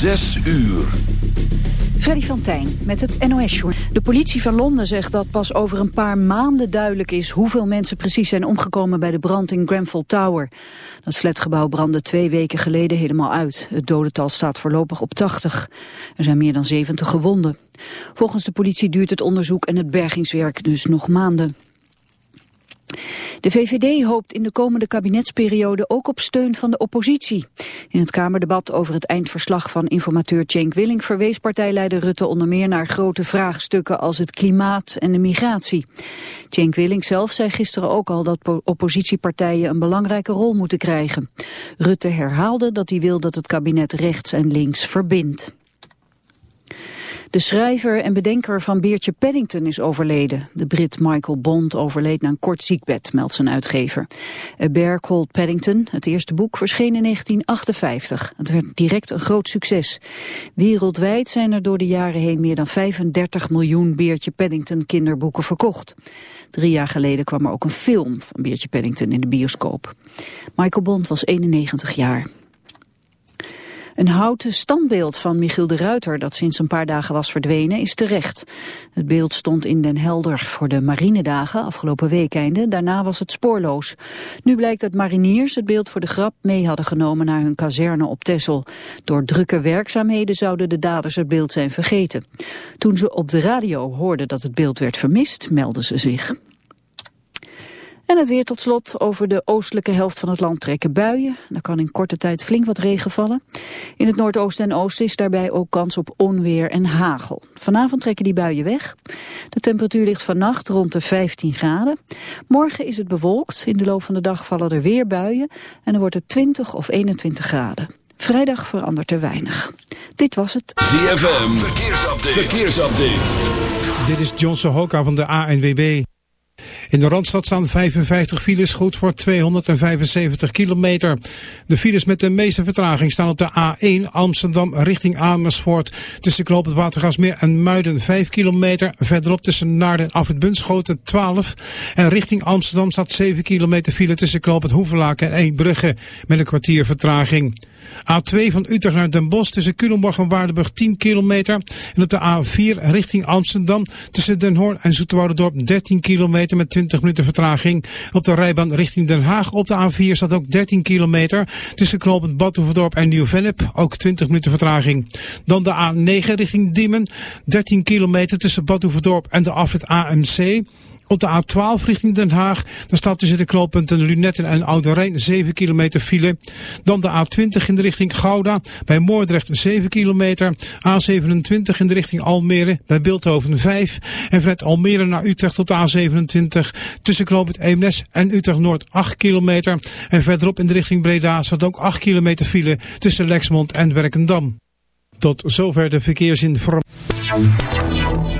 Zes uur. Freddy van Tijn met het NOS-journal. De politie van Londen zegt dat pas over een paar maanden duidelijk is... hoeveel mensen precies zijn omgekomen bij de brand in Grenfell Tower. Dat flatgebouw brandde twee weken geleden helemaal uit. Het dodental staat voorlopig op 80. Er zijn meer dan 70 gewonden. Volgens de politie duurt het onderzoek en het bergingswerk dus nog maanden. De VVD hoopt in de komende kabinetsperiode ook op steun van de oppositie. In het Kamerdebat over het eindverslag van informateur Cenk Willing verwees partijleider Rutte onder meer naar grote vraagstukken als het klimaat en de migratie. Cenk Willing zelf zei gisteren ook al dat oppositiepartijen een belangrijke rol moeten krijgen. Rutte herhaalde dat hij wil dat het kabinet rechts en links verbindt. De schrijver en bedenker van Beertje Paddington is overleden. De Brit Michael Bond overleed na een kort ziekbed, meldt zijn uitgever. A Bear Called Paddington, het eerste boek, verscheen in 1958. Het werd direct een groot succes. Wereldwijd zijn er door de jaren heen meer dan 35 miljoen Beertje Paddington kinderboeken verkocht. Drie jaar geleden kwam er ook een film van Beertje Paddington in de bioscoop. Michael Bond was 91 jaar. Een houten standbeeld van Michiel de Ruiter dat sinds een paar dagen was verdwenen is terecht. Het beeld stond in Den Helder voor de marinedagen afgelopen weekende. Daarna was het spoorloos. Nu blijkt dat mariniers het beeld voor de grap mee hadden genomen naar hun kazerne op Texel. Door drukke werkzaamheden zouden de daders het beeld zijn vergeten. Toen ze op de radio hoorden dat het beeld werd vermist, meldden ze zich. En het weer tot slot. Over de oostelijke helft van het land trekken buien. Er kan in korte tijd flink wat regen vallen. In het noordoosten en oosten is daarbij ook kans op onweer en hagel. Vanavond trekken die buien weg. De temperatuur ligt vannacht rond de 15 graden. Morgen is het bewolkt. In de loop van de dag vallen er weer buien. En dan wordt het 20 of 21 graden. Vrijdag verandert er weinig. Dit was het. ZFM. Verkeersupdate. Verkeersupdate. Dit is Johnson Hoka van de ANWB. In de Randstad staan 55 files, goed voor 275 kilometer. De files met de meeste vertraging staan op de A1 Amsterdam richting Amersfoort. Tussen Knoop het Watergasmeer en Muiden 5 kilometer. Verderop tussen Naarden en Afrit Bunschoten 12. En richting Amsterdam staat 7 kilometer file tussen Knoop het Hoevelaken en Eembrugge met een kwartier vertraging. A2 van Utrecht naar Den Bosch tussen Culemborg en Waardenburg 10 kilometer. En op de A4 richting Amsterdam tussen Den Hoorn en Zoeterwoudendorp 13 kilometer met 20 minuten vertraging. Op de rijbaan richting Den Haag op de A4 staat ook 13 kilometer. Tussen knooppunt Badhoevedorp en Nieuw-Vennep ook 20 minuten vertraging. Dan de A9 richting Diemen. 13 kilometer tussen Badhoevedorp en de afrit AMC. Op de A12 richting Den Haag, dan staat tussen de knooppunten Lunetten en Oude Rijn 7 kilometer file. Dan de A20 in de richting Gouda, bij Moordrecht 7 kilometer. A27 in de richting Almere, bij Beeldhoven 5. En vanuit Almere naar Utrecht de A27 tussen knooppunt Eemnes en Utrecht Noord 8 kilometer. En verderop in de richting Breda staat ook 8 kilometer file tussen Lexmond en Werkendam. Tot zover de verkeersinformatie.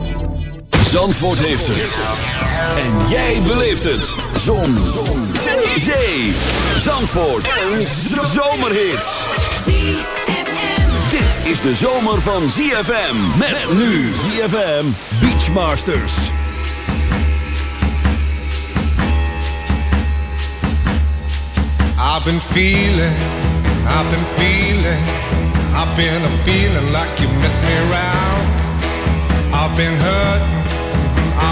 Zandvoort heeft het. En jij beleeft het. Zon. Zon. Zee. Zandvoort. Een zomerhit. Dit is de zomer van ZFM. Met nu ZFM Beachmasters. I've been feeling, I've been feeling, I've been a feeling like you miss me around. I've been hurt.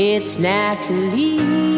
It's naturally.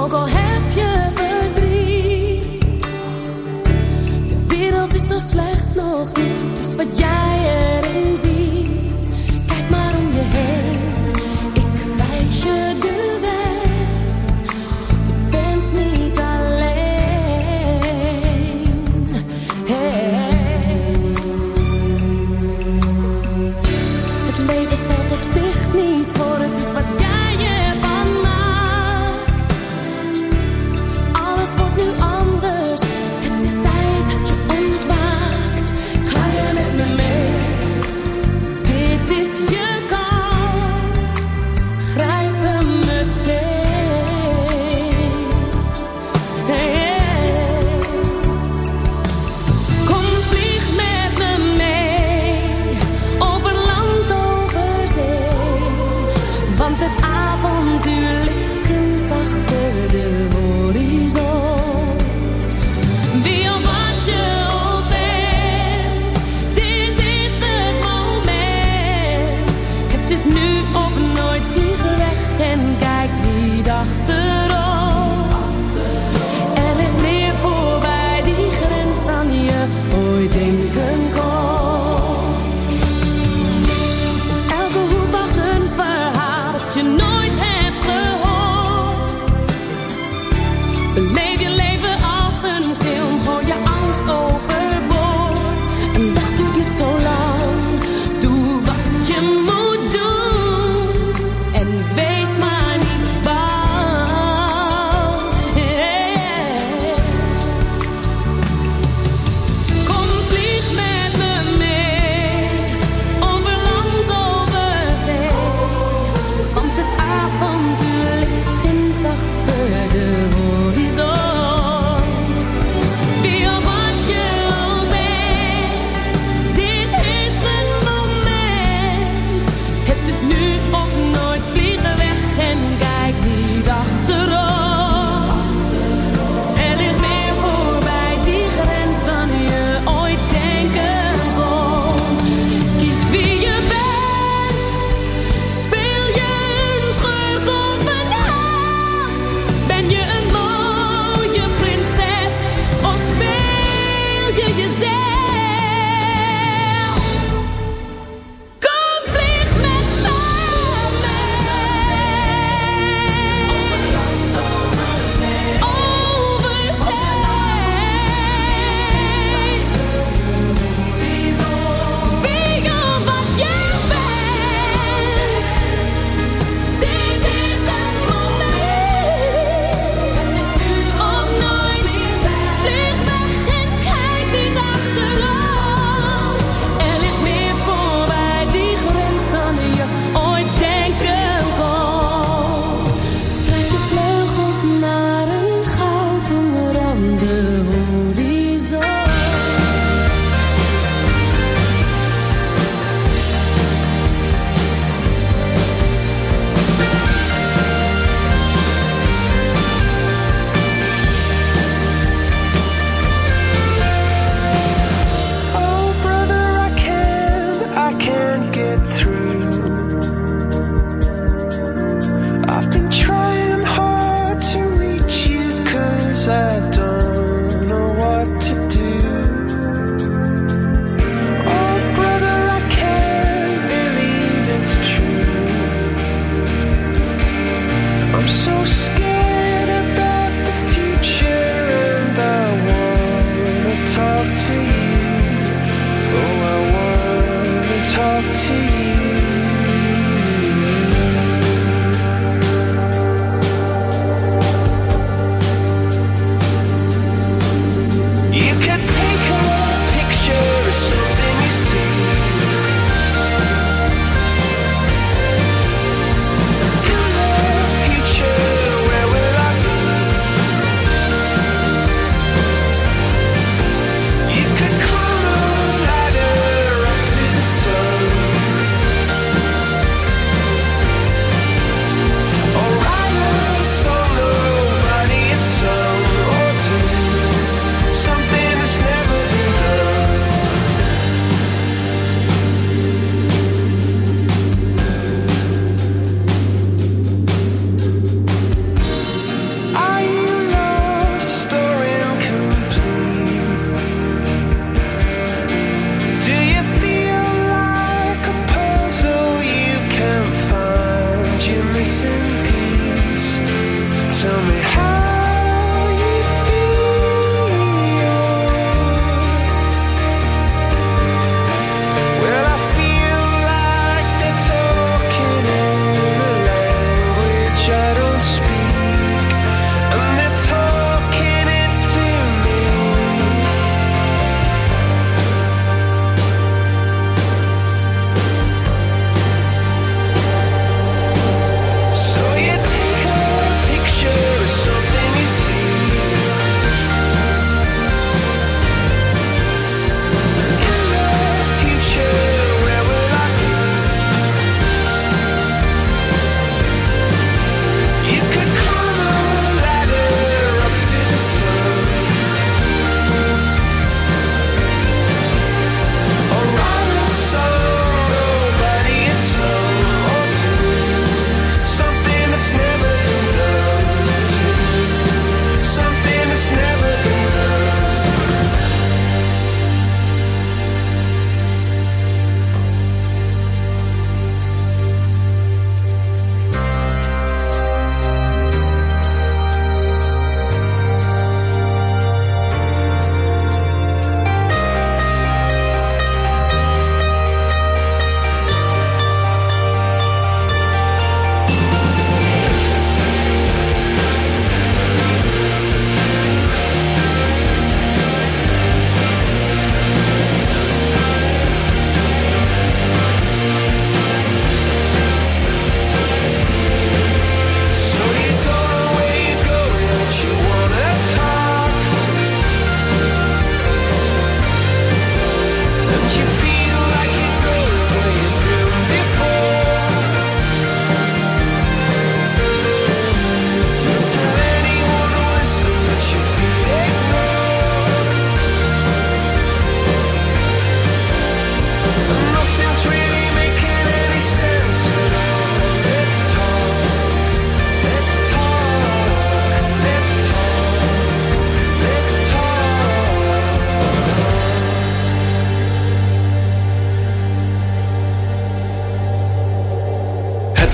ook al heb je verdriet. De wereld is zo slecht nog niet, het is wat jij erin ziet.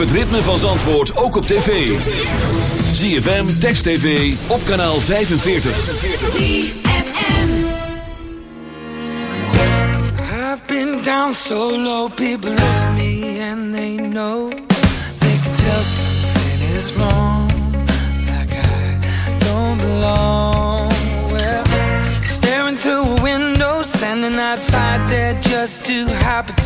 het ritme van Zandvoort ook op tv. ZFM, Text TV, op kanaal 45. ZFM I've been down so low, people look me and they know. They can tell something is wrong, like I don't belong. Well, staring through a window, standing outside there just to happy.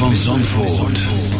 van Zandvoort.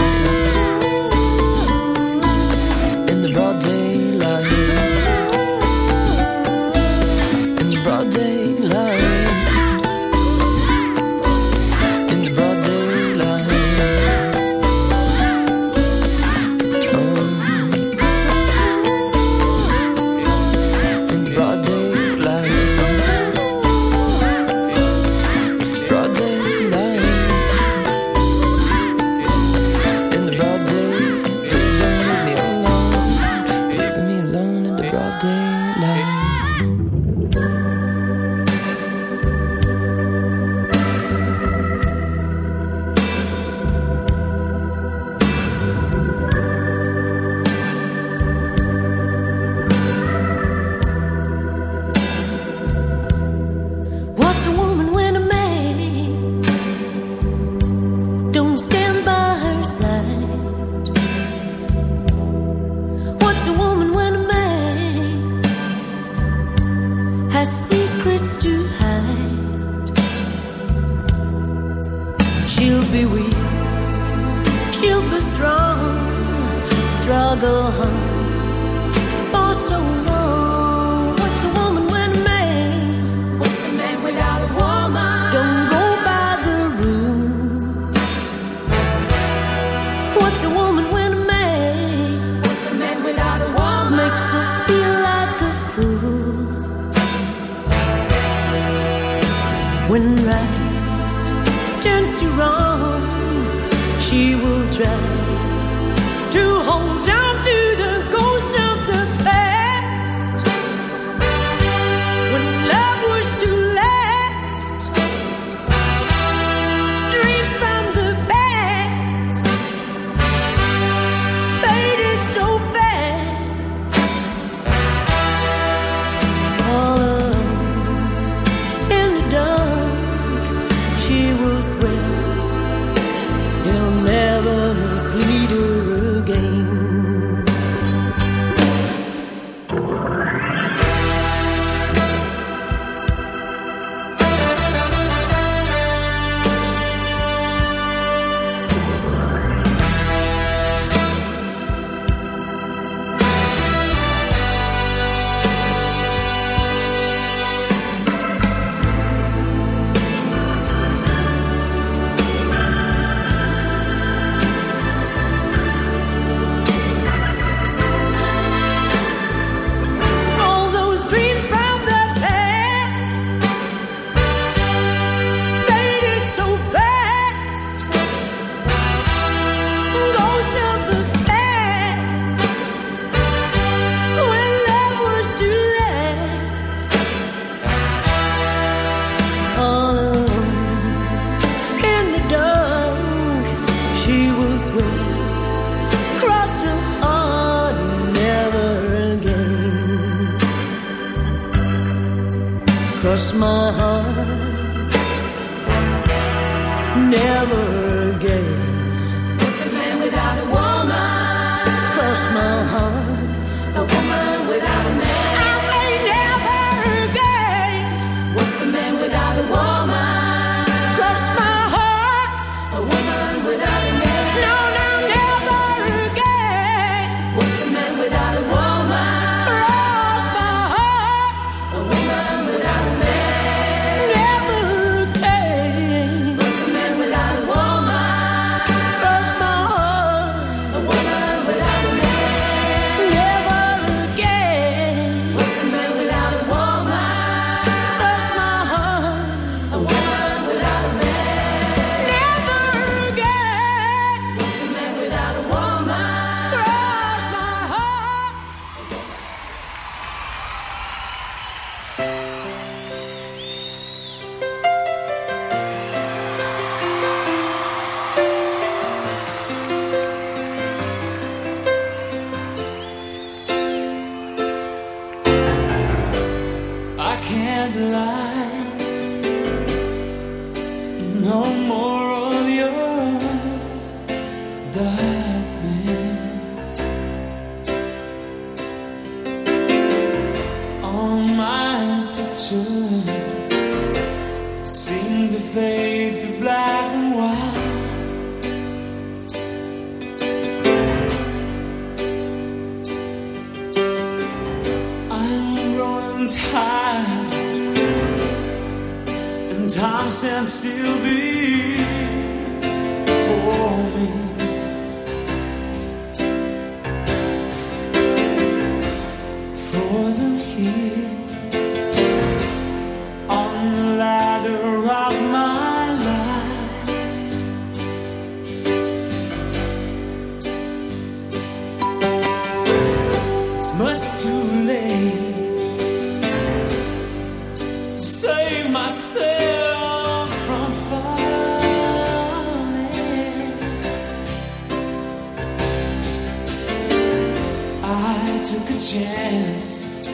Took a chance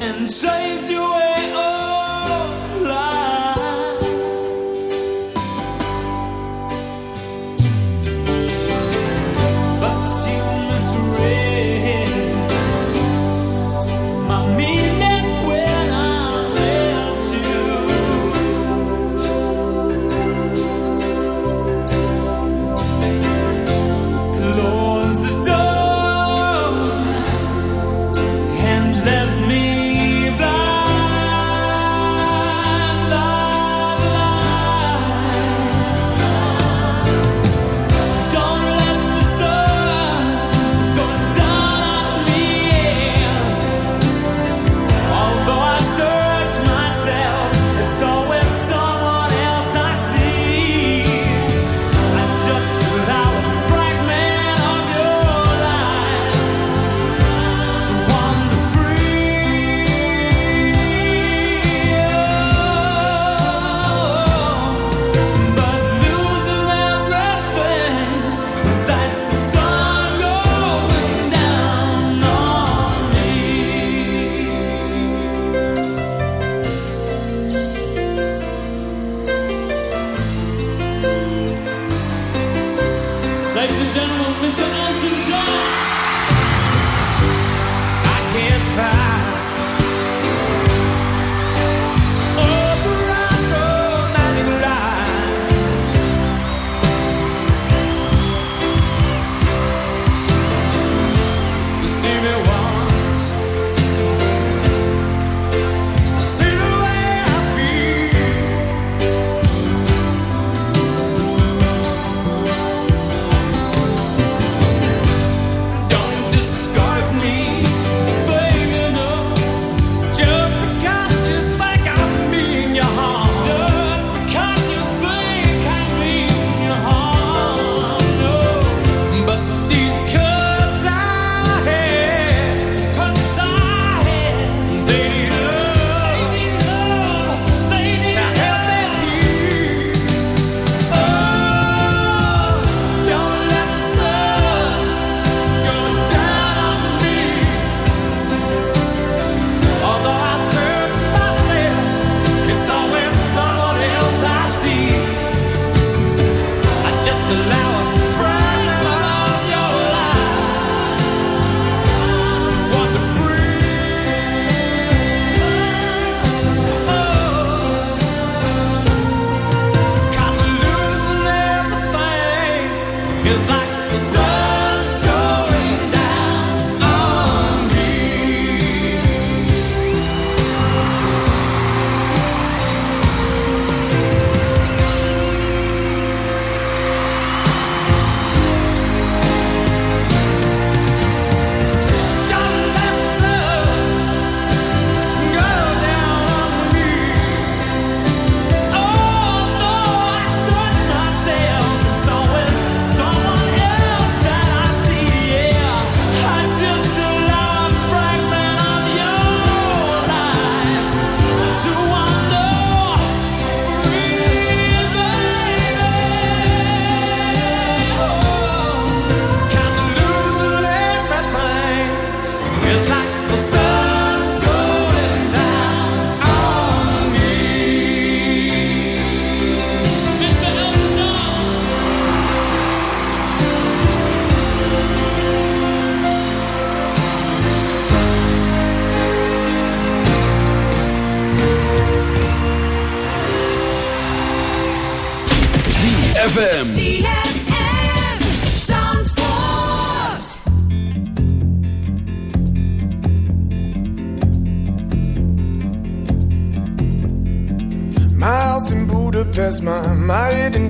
and chased you away.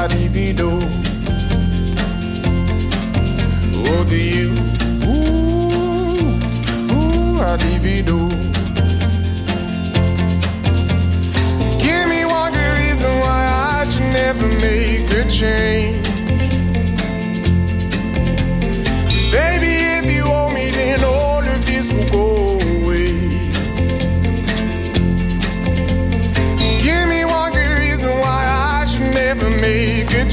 Ooh, you, ooh, I'd divido. You, ooh, ooh, I'd divido. Give me one good reason why I should never make a change.